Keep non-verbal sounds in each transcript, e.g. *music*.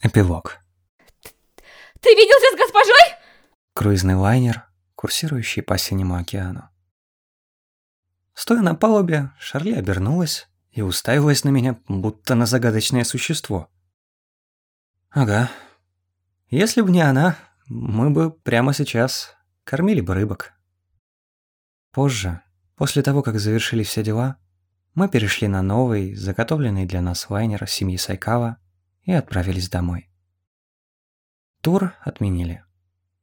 Эпилог. Ты виделся с госпожой? Круизный лайнер, курсирующий по Синему океану. Стоя на палубе, Шарли обернулась и уставилась на меня, будто на загадочное существо. Ага. Если бы не она, мы бы прямо сейчас кормили бы рыбок. Позже, после того, как завершили все дела, мы перешли на новый, заготовленный для нас лайнер семьи Сайкава и отправились домой. Тур отменили.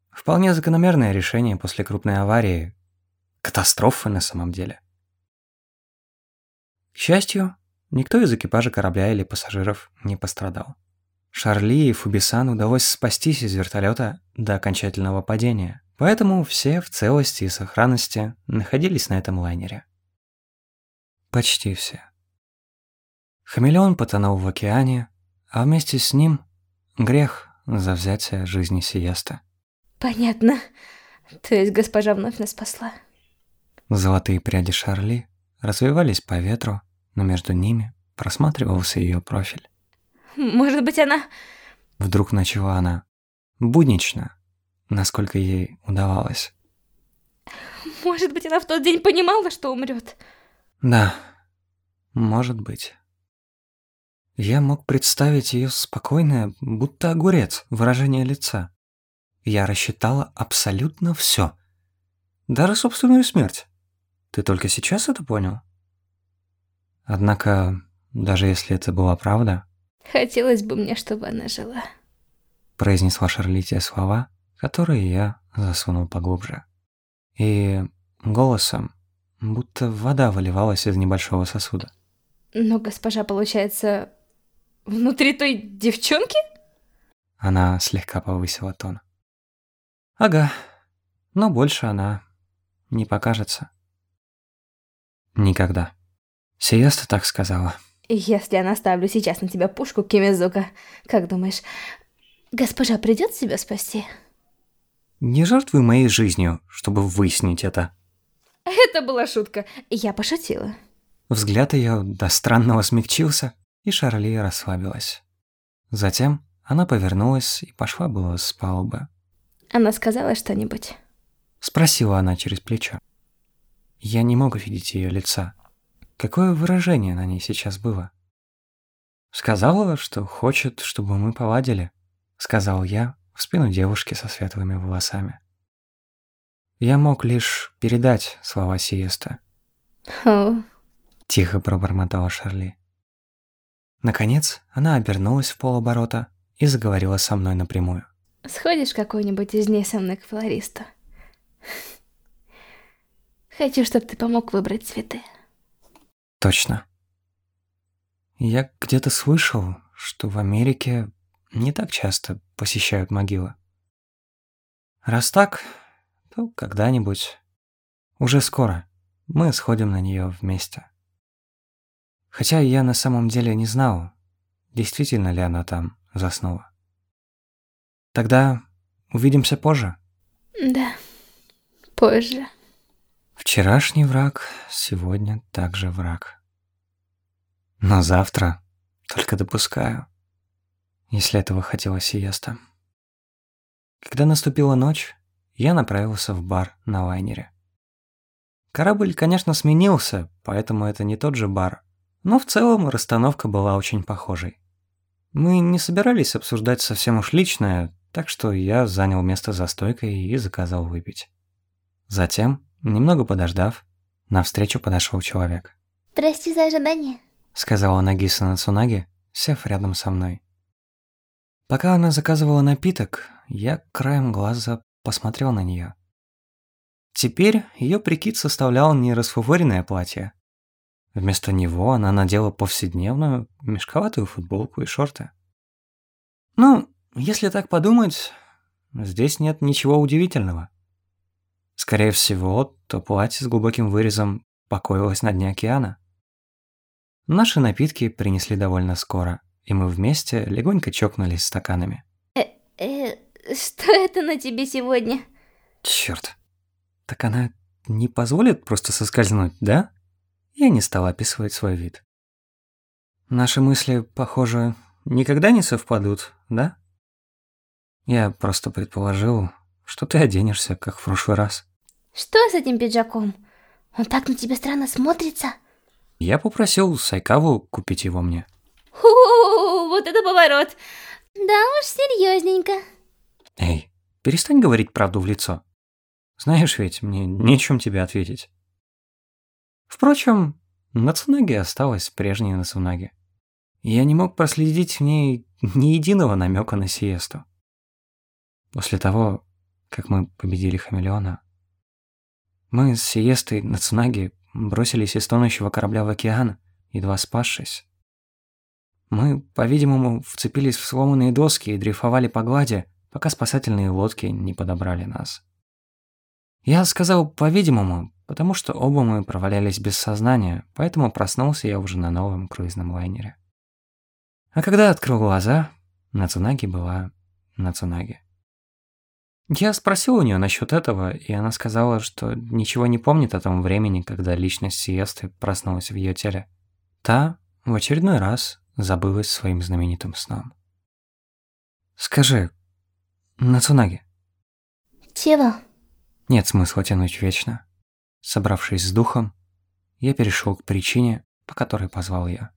Вполне закономерное решение после крупной аварии. Катастрофы на самом деле. К счастью, никто из экипажа корабля или пассажиров не пострадал. Шарли и Фубисан удалось спастись из вертолета до окончательного падения, поэтому все в целости и сохранности находились на этом лайнере. Почти все. Хамелеон потонул в океане, а вместе с ним грех за взятие жизни Сиеста. Понятно. То есть госпожа вновь нас спасла. Золотые пряди Шарли развивались по ветру, но между ними просматривался ее профиль. Может быть, она... Вдруг начала она. Буднично, насколько ей удавалось. Может быть, она в тот день понимала, что умрет. Да, может быть. Я мог представить ее спокойное, будто огурец, выражение лица. Я рассчитала абсолютно все. Даже собственную смерть. Ты только сейчас это понял? Однако, даже если это была правда... Хотелось бы мне, чтобы она жила. Произнесла Шарли те слова, которые я засунул поглубже. И голосом, будто вода выливалась из небольшого сосуда. Но госпожа, получается, Внутри той девчонки? Она слегка повысила тон. Ага, но больше она не покажется. Никогда. Сиеста так сказала. Если я наставлю сейчас на тебя пушку Кимизука, как думаешь, госпожа придет себя спасти? Не жертвуй моей жизнью, чтобы выяснить это. Это была шутка. Я пошутила. Взгляд ее до странного смягчился и Шарли расслабилась. Затем она повернулась и пошла было с палубы. Она сказала что-нибудь? Спросила она через плечо. Я не мог видеть ее лица. Какое выражение на ней сейчас было? Сказала, что хочет, чтобы мы поладили, сказал я в спину девушки со светлыми волосами. Я мог лишь передать слова Сиеста. О. Тихо пробормотала Шарли. Наконец, она обернулась в полоборота и заговорила со мной напрямую. Сходишь какой-нибудь из дней со мной к флористу? Хочу, чтобы ты помог выбрать цветы. Точно. Я где-то слышал, что в Америке не так часто посещают могилы. Раз так, то когда-нибудь, уже скоро, мы сходим на нее вместе. Хотя я на самом деле не знал, действительно ли она там заснула. Тогда увидимся позже? Да, позже. Вчерашний враг, сегодня также враг. Но завтра только допускаю, если этого хотела Сиеста. Когда наступила ночь, я направился в бар на лайнере. Корабль, конечно, сменился, поэтому это не тот же бар, но в целом расстановка была очень похожей. Мы не собирались обсуждать совсем уж личное, так что я занял место за стойкой и заказал выпить. Затем, немного подождав, навстречу подошел человек. «Прости за ожидание», — сказала Нагиса Нацунаги, сев рядом со мной. Пока она заказывала напиток, я краем глаза посмотрел на нее. Теперь ее прикид составлял не расфаворенное платье, Вместо него она надела повседневную мешковатую футболку и шорты. Ну, если так подумать, здесь нет ничего удивительного. Скорее всего, то платье с глубоким вырезом покоилось на дне океана. Наши напитки принесли довольно скоро, и мы вместе легонько чокнулись стаканами. Э, э, что это на тебе сегодня? Черт. Так она не позволит просто соскользнуть, да? Я не стал описывать свой вид. Наши мысли, похоже, никогда не совпадут, да? Я просто предположил, что ты оденешься, как в прошлый раз. Что с этим пиджаком? Он так на тебя странно смотрится. Я попросил Сайкаву купить его мне. Ху, вот это поворот. Да уж, серьезненько. Эй, перестань говорить правду в лицо. Знаешь ведь, мне нечем тебе ответить. Впрочем, Нацунаги осталась прежней Нацунаги. Я не мог проследить в ней ни единого намека на сиесту. После того, как мы победили хамелеона, мы с сиестой Нацунаги бросились из тонущего корабля в океан, едва спасшись. Мы, по-видимому, вцепились в сломанные доски и дрейфовали по глади, пока спасательные лодки не подобрали нас. Я сказал «по-видимому», потому что оба мы провалялись без сознания, поэтому проснулся я уже на новом круизном лайнере. А когда открыл глаза, Нацунаги была Нацунаги. Я спросил у нее насчет этого, и она сказала, что ничего не помнит о том времени, когда личность Сиесты проснулась в ее теле. Та в очередной раз забылась своим знаменитым сном. «Скажи, Нацунаги». «Чего?» Нет смысла тянуть вечно. Собравшись с духом, я перешел к причине, по которой позвал я.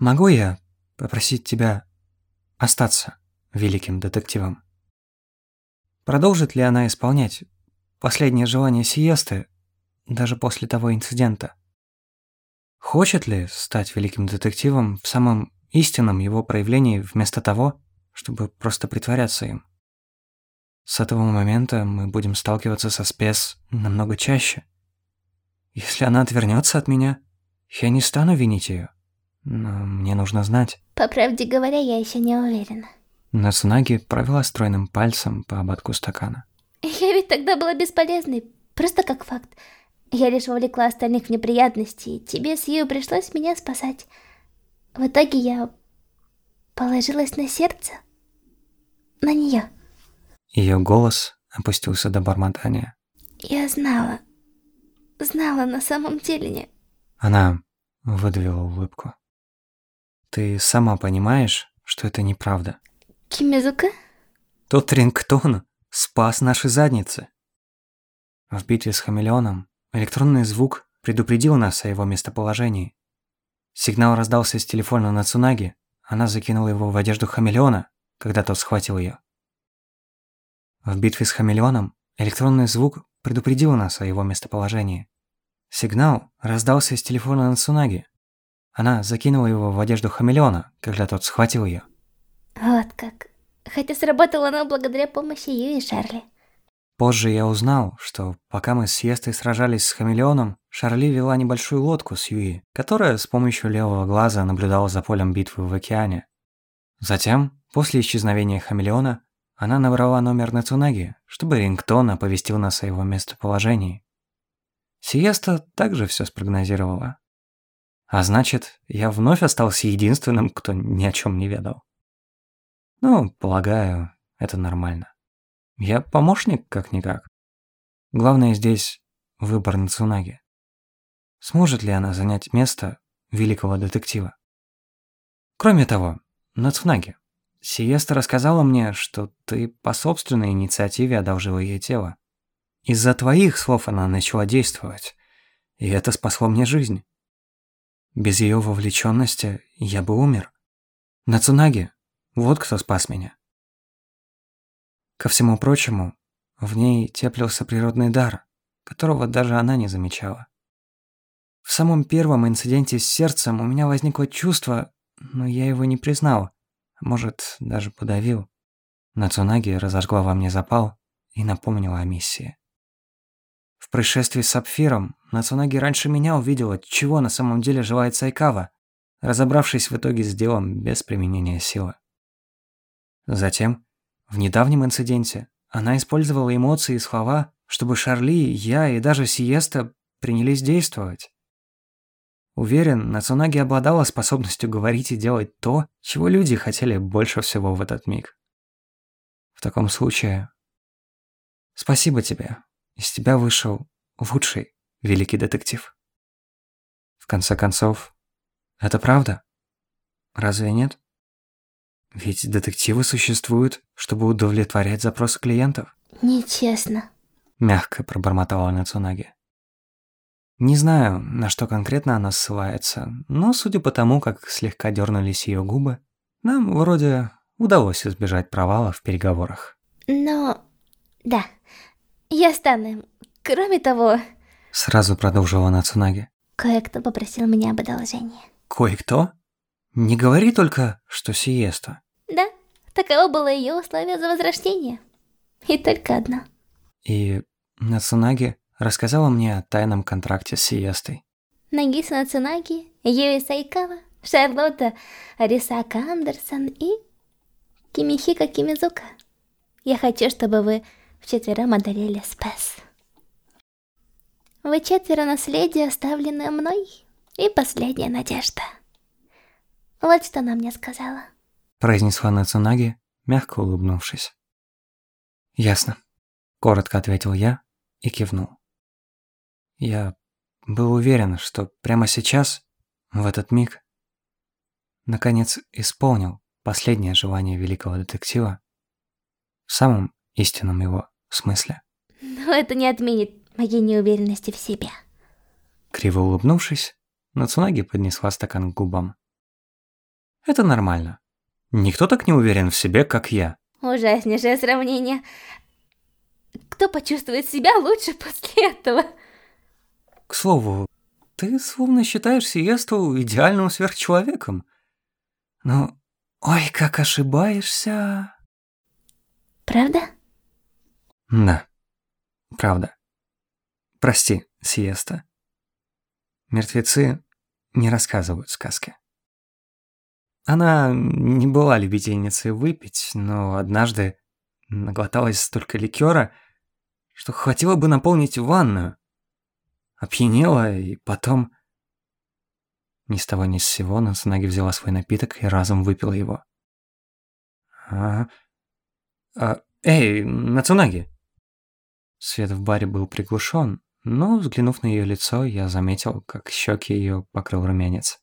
«Могу я попросить тебя остаться великим детективом?» Продолжит ли она исполнять последнее желание Сиесты даже после того инцидента? Хочет ли стать великим детективом в самом истинном его проявлении вместо того, чтобы просто притворяться им? С этого момента мы будем сталкиваться со спец намного чаще. Если она отвернется от меня, я не стану винить ее. Но мне нужно знать. По правде говоря, я еще не уверена. Нацунаги провела стройным пальцем по ободку стакана. Я ведь тогда была бесполезной, просто как факт. Я лишь вовлекла остальных в неприятности, и тебе с Ю пришлось меня спасать. В итоге я положилась на сердце, на нее. Ее голос опустился до бормотания. Я знала. Знала на самом деле не... Она выдавила улыбку. Ты сама понимаешь, что это неправда. Кимизука? Тот рингтон спас наши задницы. В битве с хамелеоном электронный звук предупредил нас о его местоположении. Сигнал раздался с телефона на Цунаги, она закинула его в одежду хамелеона, когда тот схватил ее. В битве с хамелеоном электронный звук предупредил нас о его местоположении. Сигнал раздался из телефона Нацунаги. Она закинула его в одежду хамелеона, когда тот схватил ее. Вот как. Хотя сработало оно благодаря помощи Ю и Шарли. Позже я узнал, что пока мы с Сиестой сражались с хамелеоном, Шарли вела небольшую лодку с Юи, которая с помощью левого глаза наблюдала за полем битвы в океане. Затем, после исчезновения хамелеона, она набрала номер Нацунаги, чтобы рингтон оповестил нас о его местоположении. Сиеста также все спрогнозировала. А значит, я вновь остался единственным, кто ни о чем не ведал. Ну, полагаю, это нормально. Я помощник, как-никак. Главное здесь выбор Нацунаги. Сможет ли она занять место великого детектива? Кроме того, Нацунаги, Сиеста рассказала мне, что ты по собственной инициативе одолжила ей тело. Из-за твоих слов она начала действовать, и это спасло мне жизнь. Без ее вовлеченности я бы умер. Нацунаги, вот кто спас меня. Ко всему прочему, в ней теплился природный дар, которого даже она не замечала. В самом первом инциденте с сердцем у меня возникло чувство, но я его не признал, может, даже подавил. Нацунаги разожгла во мне запал и напомнила о миссии. В происшествии с Сапфиром Нацунаги раньше меня увидела, чего на самом деле желает Сайкава, разобравшись в итоге с делом без применения силы. Затем, в недавнем инциденте, она использовала эмоции и слова, чтобы Шарли, я и даже Сиеста принялись действовать. Уверен, Нацунаги обладала способностью говорить и делать то, чего люди хотели больше всего в этот миг. В таком случае... Спасибо тебе. Из тебя вышел лучший великий детектив. В конце концов, это правда? Разве нет? Ведь детективы существуют, чтобы удовлетворять запросы клиентов. Нечестно. Мягко пробормотала Нацунаги. Не знаю, на что конкретно она ссылается, но судя по тому, как слегка дернулись ее губы, нам вроде удалось избежать провала в переговорах. Но... да, я стану им. Кроме того... Сразу продолжила Нацунаги. Кое-кто попросил меня об одолжении. Кое-кто? Не говори только, что сиеста. Да, таково было ее условие за возвращение. И только одно. И Нацунаги рассказала мне о тайном контракте с сиестой. Нагиса Нацунаги, Юи Сайкава, Шарлотта Арисака Андерсон и Кимихика Кимизука. Я хочу, чтобы вы вчетвером одолели Спэс. Вы четверо наследия, оставленное мной, и последняя надежда. Вот что она мне сказала. Произнесла Нацунаги, мягко улыбнувшись. Ясно. Коротко ответил я и кивнул. Я был уверен, что прямо сейчас, в этот миг, наконец исполнил последнее желание великого детектива в самом истинном его смысле. Но это не отменит моей неуверенности в себе. Криво улыбнувшись, Нацунаги поднесла стакан к губам. Это нормально. Никто так не уверен в себе, как я. Ужаснейшее сравнение. Кто почувствует себя лучше после этого? К слову, ты словно считаешь Сиесту идеальным сверхчеловеком. Но, ой, как ошибаешься. Правда? Да, правда. Прости, Сиеста. Мертвецы не рассказывают сказки. Она не была любительницей выпить, но однажды наглоталась столько ликера, что хватило бы наполнить ванную. Опьянела и потом... Ни с того ни с сего Нацунаги взяла свой напиток и разом выпила его. А... а... Эй, Нацунаги! Свет в баре был приглушен, но, взглянув на ее лицо, я заметил, как щеки ее покрыл румянец.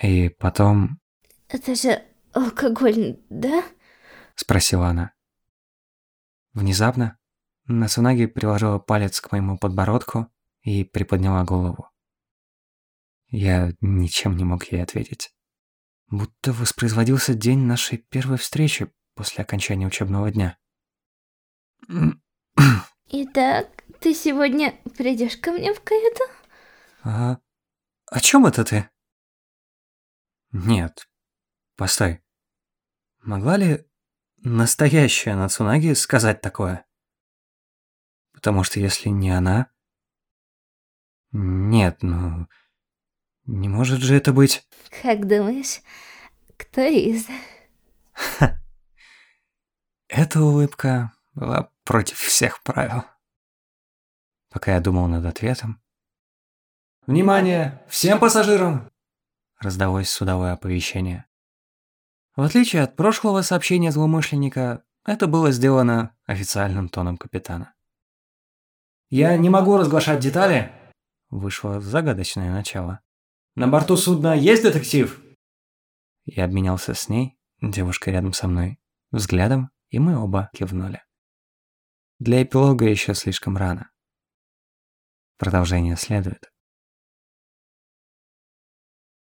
И потом... Это же алкоголь, да? Спросила она. Внезапно Нацунаги приложила палец к моему подбородку и приподняла голову. Я ничем не мог ей ответить. Будто воспроизводился день нашей первой встречи после окончания учебного дня. Итак, ты сегодня придешь ко мне в каюту? А о чем это ты? Нет. Постой. Могла ли настоящая Нацунаги сказать такое? Потому что если не она... Нет, ну... Не может же это быть... Как думаешь, кто из... *laughs* Эта улыбка была против всех правил. Пока я думал над ответом... «Внимание! Всем пассажирам!» Раздалось судовое оповещение. В отличие от прошлого сообщения злоумышленника, это было сделано официальным тоном капитана. «Я не могу разглашать детали», — вышло загадочное начало. «На борту судна есть детектив?» Я обменялся с ней, девушкой рядом со мной, взглядом, и мы оба кивнули. Для эпилога еще слишком рано. Продолжение следует.